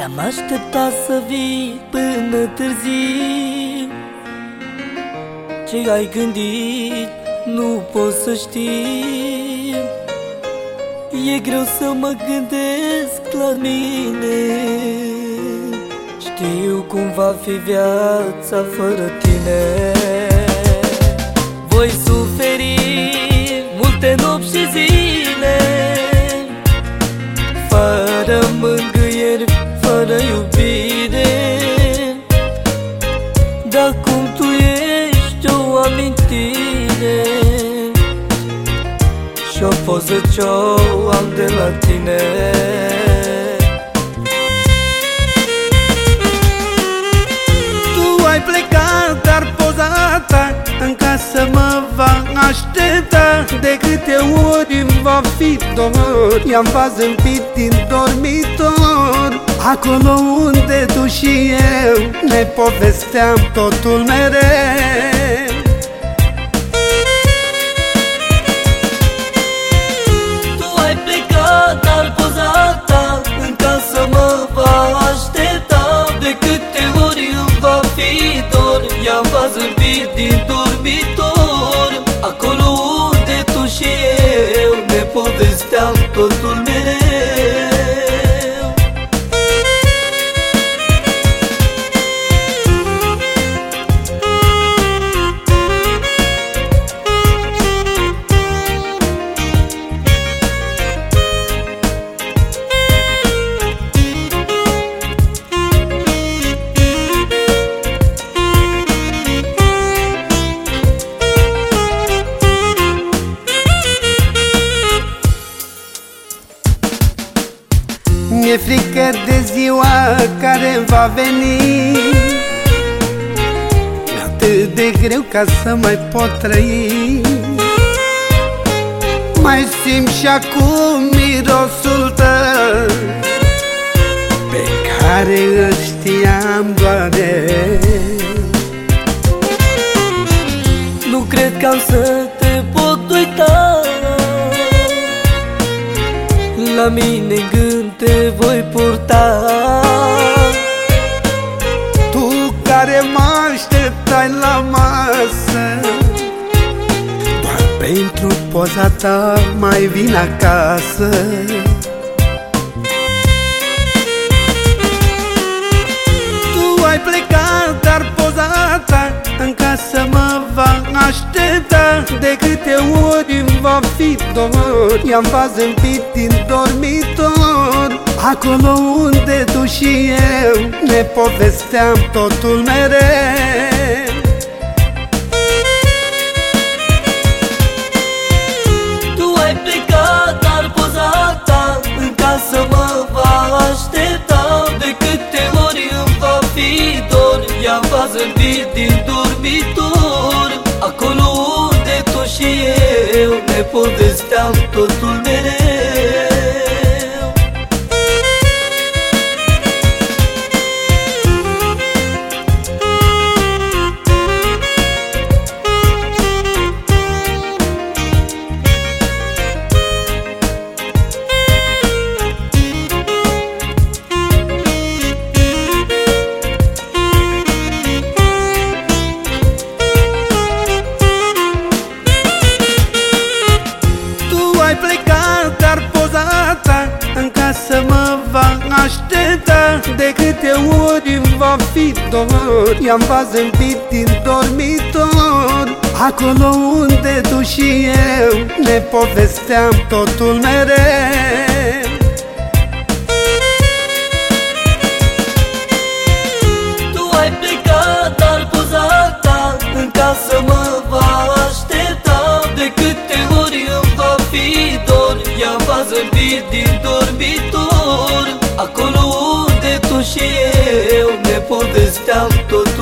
Te-am așteptat să vii până târziu. Ce ai gândit nu pot să știu. E greu să mă gândesc la mine. Știu cum va fi viața fără tine. Voi suferi Și o poză ce-o am de la tine. Tu ai plecat, dar poza ta În casă mă va aștepta. De câte ori îmi va fi dor I-am văzut din dormitor. Acolo unde tu și eu Ne povesteam totul mereu câte ori îmi va fi dor I-am văzut din dormitor. Acolo unde tu și eu Ne povesteam totul mereu de ziua care va veni. E atât de greu ca să mai pot trăi. Mai simt și acum mirosul tău Pe care îl știam doar eu. Nu cred că am să te pot uita. La mine în gând te voi purta pentru poza ta mai vin acasă. Tu ai plecat, dar poza ta în casă mă va aștepta. De câte ori îmi va fi dor I-am văzut din dormitor. Acolo unde tu și eu ne povesteam totul mereu Ne povesteam totul mereu aștepta De câte ori îmi va fi dor. I-am văzut din dormitor Acolo unde tu și eu ne povesteam totul mereu. Tu ai plecat, dar poza ta În casă mă va aștepta. De câte ori îmi va fi dor I-am văzut din dor și eu Ne pot descal totul.